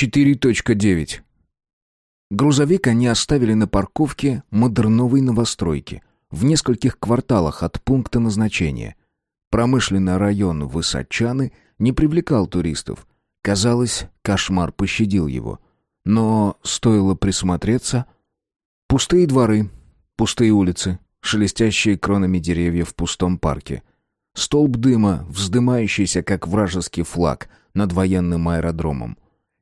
4.9 Грузовик они оставили на парковке модерновой новостройки, в нескольких кварталах от пункта назначения. Промышленный район Высочаны не привлекал туристов. Казалось, кошмар пощадил его. Но стоило присмотреться... Пустые дворы, пустые улицы, шелестящие кронами деревьев в пустом парке. Столб дыма, вздымающийся, как вражеский флаг, над военным аэродромом.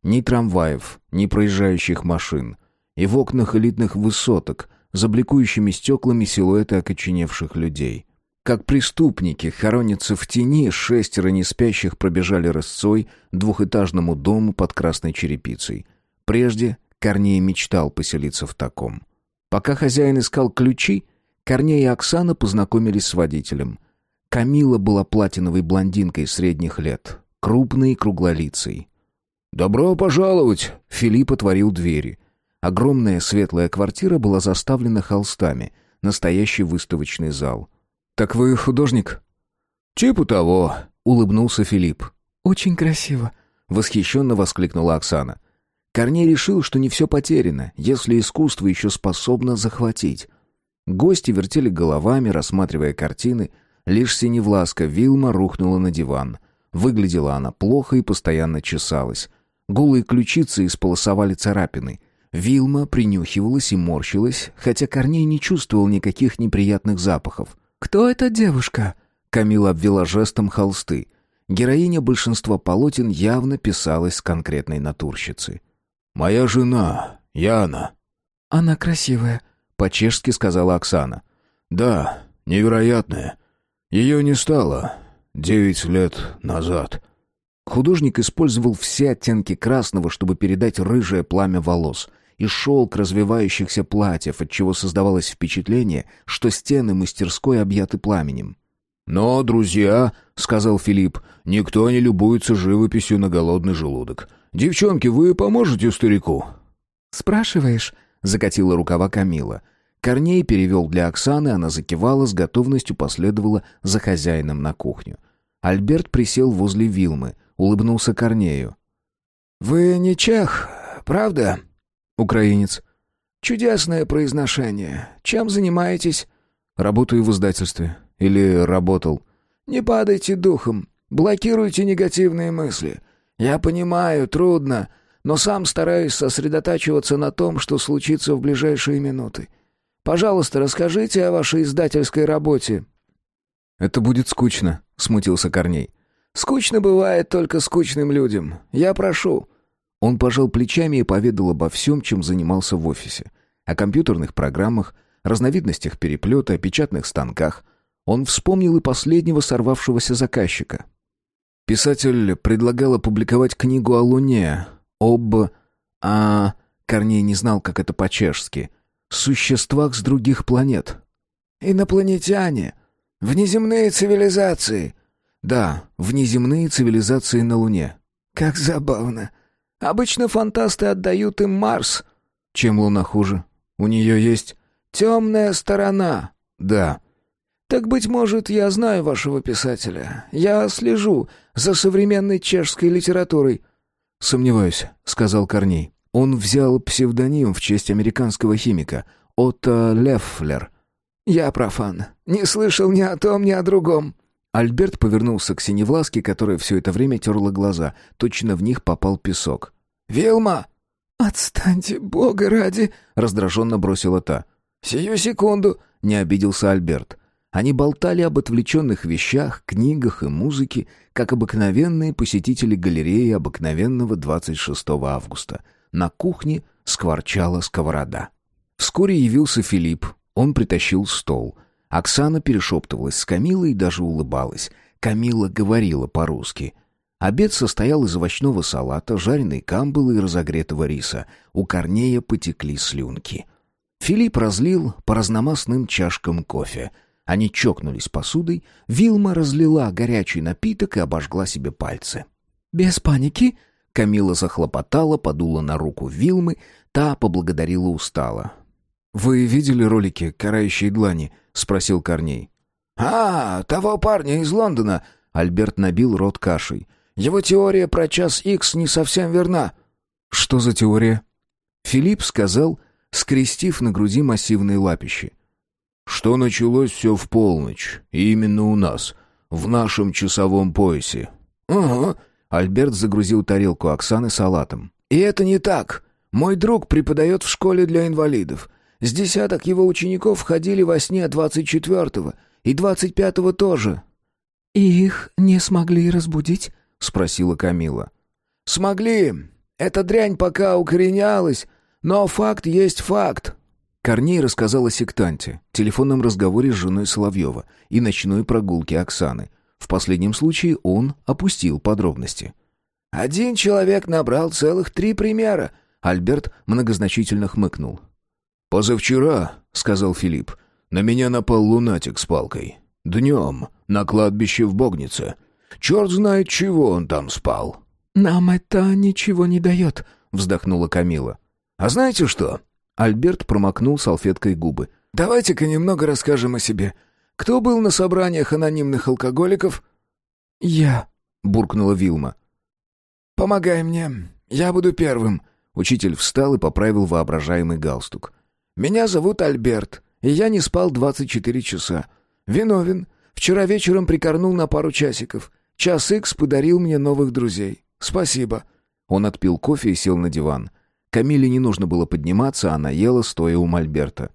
Ни трамваев, ни проезжающих машин. И в окнах элитных высоток, за бликующими стеклами силуэты окоченевших людей. Как преступники хоронятся в тени, шестеро неспящих пробежали рысцой двухэтажному дому под красной черепицей. Прежде Корней мечтал поселиться в таком. Пока хозяин искал ключи, Корней и Оксана познакомились с водителем. Камила была платиновой блондинкой средних лет, крупной и круглолицей. «Добро пожаловать!» — Филипп отворил двери. Огромная светлая квартира была заставлена холстами, настоящий выставочный зал. «Так вы художник?» «Типа того», — улыбнулся Филипп. «Очень красиво», — восхищенно воскликнула Оксана. Корней решил, что не все потеряно, если искусство еще способно захватить. Гости вертели головами, рассматривая картины. Лишь синевласка Вилма рухнула на диван. Выглядела она плохо и постоянно чесалась. Голые ключицы исполосовали царапины. Вилма принюхивалась и морщилась, хотя Корней не чувствовал никаких неприятных запахов. «Кто эта девушка?» Камила обвела жестом холсты. Героиня большинства полотен явно писалась с конкретной натурщицы. «Моя жена, Яна». «Она красивая», — по-чешски сказала Оксана. «Да, невероятная. Ее не стало девять лет назад». Художник использовал все оттенки красного, чтобы передать рыжее пламя волос и шелк развивающихся платьев, отчего создавалось впечатление, что стены мастерской объяты пламенем. «Но, друзья», — сказал Филипп, — «никто не любуется живописью на голодный желудок. «Девчонки, вы поможете старику?» «Спрашиваешь?» — закатила рукава Камила. Корней перевел для Оксаны, она закивала, с готовностью последовала за хозяином на кухню. Альберт присел возле Вилмы, улыбнулся Корнею. «Вы не чех, правда?» «Украинец». «Чудесное произношение. Чем занимаетесь?» «Работаю в издательстве. Или работал». «Не падайте духом. Блокируйте негативные мысли. «Я понимаю, трудно, но сам стараюсь сосредотачиваться на том, что случится в ближайшие минуты. Пожалуйста, расскажите о вашей издательской работе». «Это будет скучно», — смутился Корней. «Скучно бывает только скучным людям. Я прошу». Он пожал плечами и поведал обо всем, чем занимался в офисе. О компьютерных программах, разновидностях переплета, о печатных станках. Он вспомнил и последнего сорвавшегося заказчика, Писатель предлагал опубликовать книгу о Луне, об... а... Корней не знал, как это по-чешски. Существах с других планет. «Инопланетяне! Внеземные цивилизации!» «Да, внеземные цивилизации на Луне». «Как забавно! Обычно фантасты отдают им Марс». «Чем Луна хуже? У нее есть...» «Темная сторона». «Да». «Так, быть может, я знаю вашего писателя. Я слежу за современной чешской литературой». «Сомневаюсь», — сказал Корней. Он взял псевдоним в честь американского химика Отто Леффлер. «Я профан. Не слышал ни о том, ни о другом». Альберт повернулся к синевласке, которая все это время терла глаза. Точно в них попал песок. «Вилма!» «Отстаньте, бога ради!» — раздраженно бросила та. «Сию секунду!» — не обиделся Альберт. Они болтали об отвлеченных вещах, книгах и музыке, как обыкновенные посетители галереи обыкновенного 26 августа. На кухне скворчала сковорода. Вскоре явился Филипп. Он притащил стол. Оксана перешептывалась с Камилой и даже улыбалась. Камила говорила по-русски. Обед состоял из овощного салата, жареной камбалы и разогретого риса. У Корнея потекли слюнки. Филипп разлил по разномастным чашкам кофе — они чокнулись посудой, Вилма разлила горячий напиток и обожгла себе пальцы. «Без паники?» Камила захлопотала, подула на руку Вилмы, та поблагодарила устало. «Вы видели ролики «Карающие длани»?» — спросил Корней. «А, того парня из Лондона!» — Альберт набил рот кашей. «Его теория про час Икс не совсем верна». Что за теория? Филипп сказал, скрестив на груди массивные лапищи. Что началось все в полночь, и именно у нас, в нашем часовом поясе. «Ага». Альберт загрузил тарелку Оксаны салатом. «И это не так. Мой друг преподает в школе для инвалидов. С десяток его учеников ходили во сне двадцать четвертого, и двадцать пятого тоже». «И их не смогли разбудить?» — спросила Камила. «Смогли. Эта дрянь пока укоренялась, но факт есть факт». Корней рассказал о сектанте, телефонном разговоре с женой Соловьева и ночной прогулке Оксаны. В последнем случае он опустил подробности. «Один человек набрал целых три примера», — Альберт многозначительно хмыкнул. «Позавчера», — сказал Филипп, — «на меня напал лунатик с палкой. Днем, на кладбище в Богнице. Черт знает, чего он там спал». «Нам это ничего не дает», — вздохнула Камила. «А знаете что?» Альберт промокнул салфеткой губы. «Давайте-ка немного расскажем о себе. Кто был на собраниях анонимных алкоголиков?» «Я», — буркнула Вилма. «Помогай мне. Я буду первым». Учитель встал и поправил воображаемый галстук. «Меня зовут Альберт, и я не спал 24 часа. Виновен. Вчера вечером прикорнул на пару часиков. Час икс подарил мне новых друзей. Спасибо». Он отпил кофе и сел на диван. Камиле не нужно было подниматься, она ела, стоя у Мольберта.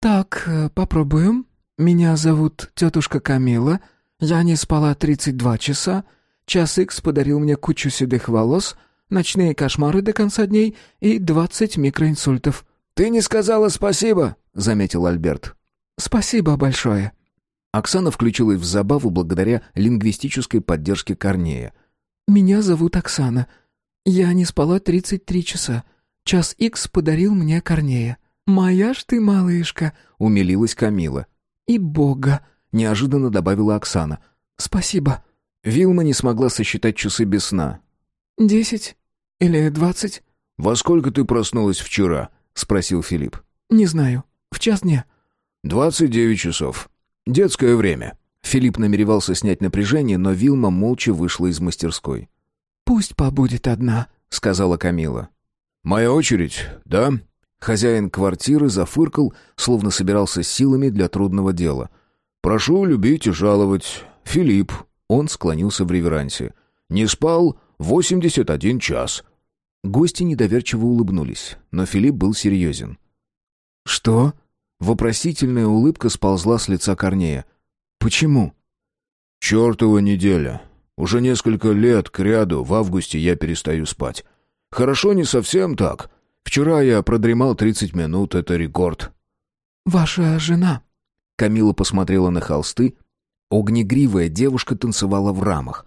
«Так, э, попробуем. Меня зовут тетушка Камила. Я не спала 32 часа. Час икс подарил мне кучу седых волос, ночные кошмары до конца дней и 20 микроинсультов». «Ты не сказала спасибо», — заметил Альберт. «Спасибо большое». Оксана включилась в забаву благодаря лингвистической поддержке Корнея. «Меня зовут Оксана. Я не спала 33 часа. Час икс подарил мне Корнея. Моя ж ты малышка», — умилилась Камила. «И Бога», — неожиданно добавила Оксана. «Спасибо». Вилма не смогла сосчитать часы без сна. «Десять или двадцать?» «Во сколько ты проснулась вчера?» — спросил Филипп. «Не знаю. В час дня». «Двадцать девять часов. Детское время». Филипп намеревался снять напряжение, но Вилма молча вышла из мастерской. «Пусть побудет одна», — сказала Камила. «Моя очередь, да?» Хозяин квартиры зафыркал, словно собирался силами для трудного дела. «Прошу любить и жаловать. Филипп». Он склонился в реверансе. «Не спал восемьдесят один час». Гости недоверчиво улыбнулись, но Филипп был серьезен. «Что?» Вопросительная улыбка сползла с лица Корнея. «Почему?» «Чертова неделя. Уже несколько лет кряду в августе я перестаю спать. Хорошо не совсем так. Вчера я продремал тридцать минут, это рекорд». «Ваша жена?» Камила посмотрела на холсты. Огнегривая девушка танцевала в рамах.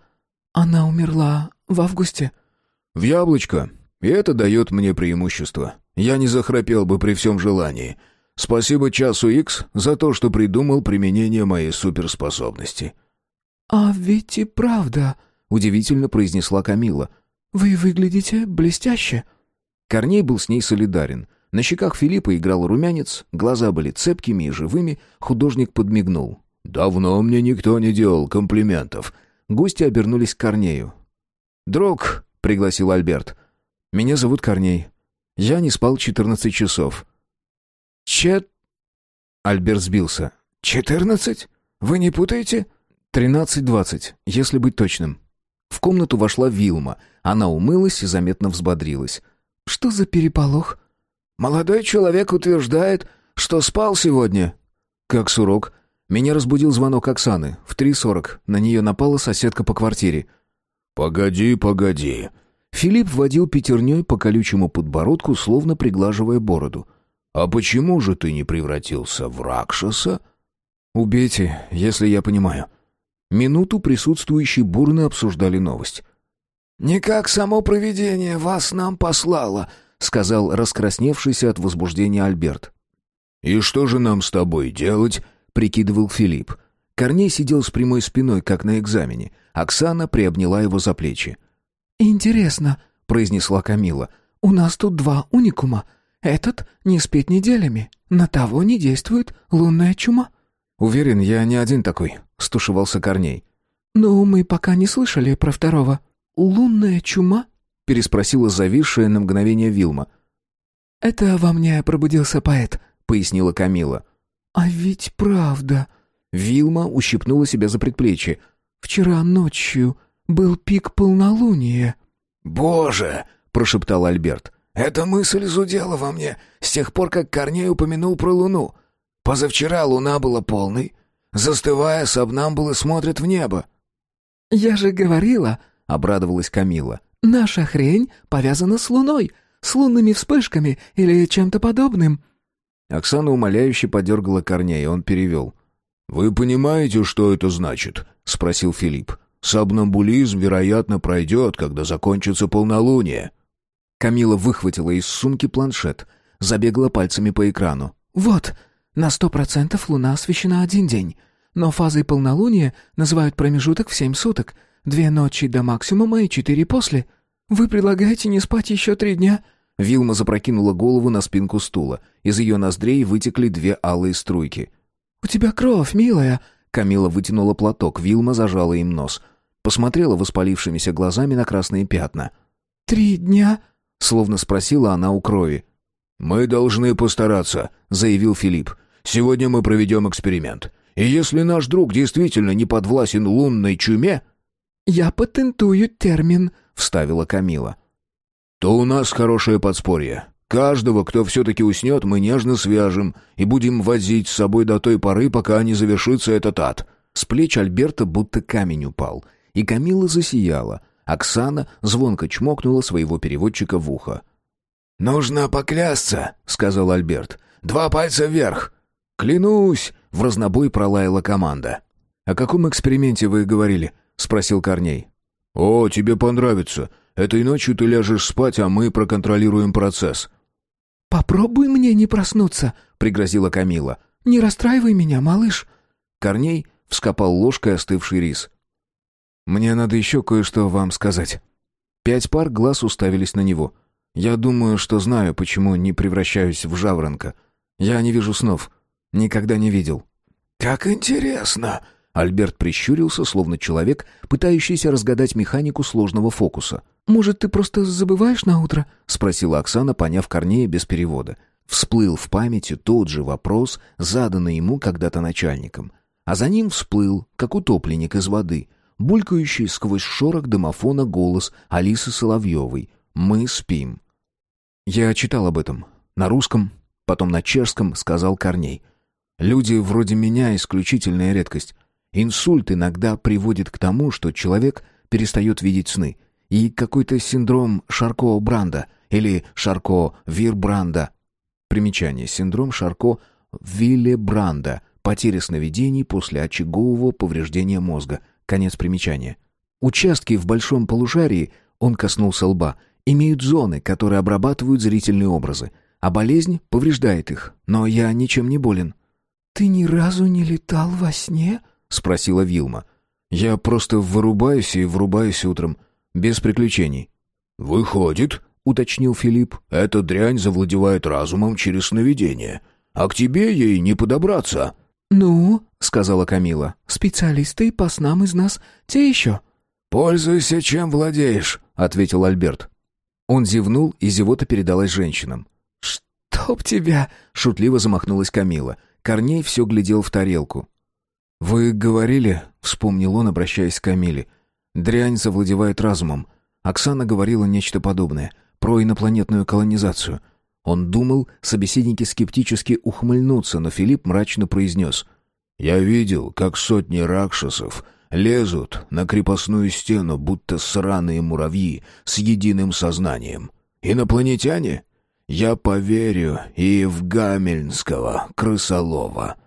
«Она умерла в августе?» «В яблочко. И это дает мне преимущество. Я не захрапел бы при всем желании. Спасибо часу Икс за то, что придумал применение моей суперспособности». «А ведь и правда», — удивительно произнесла Камила. «Вы выглядите блестяще». Корней был с ней солидарен. На щеках Филиппа играл румянец, глаза были цепкими и живыми, художник подмигнул. «Давно мне никто не делал комплиментов». Гости обернулись к Корнею. «Друг», — пригласил Альберт. «Меня зовут Корней. Я не спал четырнадцать часов». «Чет...» Альберт сбился. «Четырнадцать? Вы не путаете?» «Тринадцать-двадцать, если быть точным». В комнату вошла Вилма. Она умылась и заметно взбодрилась. «Что за переполох?» «Молодой человек утверждает, что спал сегодня». «Как сурок. Меня разбудил звонок Оксаны. В три сорок. На нее напала соседка по квартире». «Погоди, погоди». Филипп водил пятерней по колючему подбородку, словно приглаживая бороду. «А почему же ты не превратился в Ракшаса?» «Убейте, если я понимаю». Минуту присутствующие бурно обсуждали новость. «Не как само провидение вас нам послало», — сказал раскрасневшийся от возбуждения Альберт. «И что же нам с тобой делать?» — прикидывал Филипп. Корней сидел с прямой спиной, как на экзамене. Оксана приобняла его за плечи. «Интересно», — произнесла Камила. «У нас тут два уникума. Этот не спит неделями. На того не действует лунная чума». «Уверен, я не один такой», — стушевался Корней. «Ну, мы пока не слышали про второго. Лунная чума?» — переспросила зависшая на мгновение Вилма. «Это во мне пробудился поэт», — пояснила Камила. «А ведь правда...» Вилма ущипнула себя за предплечье. «Вчера ночью был пик полнолуния». «Боже!» — прошептал Альберт. «Эта мысль зудела во мне с тех пор, как Корней упомянул про луну. Позавчера луна была полной. Застывая, сабнамбулы смотрят в небо». «Я же говорила», — обрадовалась Камила, «наша хрень повязана с луной, с лунными вспышками или чем-то подобным». Оксана умоляюще подергала Корнея, он перевел. «Вы понимаете, что это значит?» — спросил Филипп. «Сомнамбулизм, вероятно, пройдет, когда закончится полнолуние». Камила выхватила из сумки планшет, забегала пальцами по экрану. «Вот, на сто процентов луна освещена один день, но фазой полнолуния называют промежуток в семь суток, две ночи до максимума и четыре после. Вы предлагаете не спать еще три дня?» Вилма запрокинула голову на спинку стула. Из ее ноздрей вытекли две алые струйки. «У тебя кровь, милая!» Камила вытянула платок, Вилма зажала им нос. Посмотрела воспалившимися глазами на красные пятна. «Три дня?» — словно спросила она у крови. «Мы должны постараться», — заявил Филипп. «Сегодня мы проведем эксперимент. И если наш друг действительно не подвластен лунной чуме...» «Я патентую термин», — вставила Камила то у нас хорошее подспорье. Каждого, кто все-таки уснет, мы нежно свяжем и будем возить с собой до той поры, пока не завершится этот ад». С плеч Альберта будто камень упал, и Камила засияла. Оксана звонко чмокнула своего переводчика в ухо. «Нужно поклясться», — сказал Альберт. «Два пальца вверх». «Клянусь!» — в разнобой пролаяла команда. «О каком эксперименте вы говорили?» — спросил Корней. «О, тебе понравится. Этой ночью ты ляжешь спать, а мы проконтролируем процесс». «Попробуй мне не проснуться», — пригрозила Камила. «Не расстраивай меня, малыш». Корней вскопал ложкой остывший рис. «Мне надо еще кое-что вам сказать». Пять пар глаз уставились на него. «Я думаю, что знаю, почему не превращаюсь в жаворонка. Я не вижу снов. Никогда не видел». «Как интересно!» Альберт прищурился, словно человек, пытающийся разгадать механику сложного фокуса. «Может, ты просто забываешь на утро?» — спросила Оксана, поняв Корнея без перевода. Всплыл в памяти тот же вопрос, заданный ему когда-то начальником. А за ним всплыл, как утопленник из воды, булькающий сквозь шорох домофона голос Алисы Соловьевой. «Мы спим». «Я читал об этом. На русском, потом на чешском», — сказал Корней. «Люди вроде меня — исключительная редкость. Инсульт иногда приводит к тому, что человек перестает видеть сны. И какой-то синдром Шарко-Бранда или Шарко-Вирбранда. Примечание. Синдром Шарко-Виллебранда. Потеря сновидений после очагового повреждения мозга. Конец примечания. Участки в большом полушарии, он коснулся лба, имеют зоны, которые обрабатывают зрительные образы, а болезнь повреждает их, но я ничем не болен. «Ты ни разу не летал во сне?» — спросила Вилма. «Я просто вырубаюсь и врубаюсь утром, без приключений». «Выходит», — уточнил Филипп, — «эта дрянь завладевает разумом через сновидение, а к тебе ей не подобраться». «Ну», — сказала Камила, — «специалисты по снам из нас те еще». «Пользуйся, чем владеешь», — ответил Альберт. Он зевнул, и зевота передалась женщинам. «Чтоб тебя!» — шутливо замахнулась Камила. Корней все глядел в тарелку. «Вы говорили», — вспомнил он, обращаясь к Камиле, «дрянь завладевает разумом. Оксана говорила нечто подобное, про инопланетную колонизацию». Он думал, собеседники скептически ухмыльнутся, но Филипп мрачно произнес. «Я видел, как сотни ракшасов лезут на крепостную стену, будто сраные муравьи с единым сознанием. Инопланетяне? Я поверю и в Гамельнского крысолова».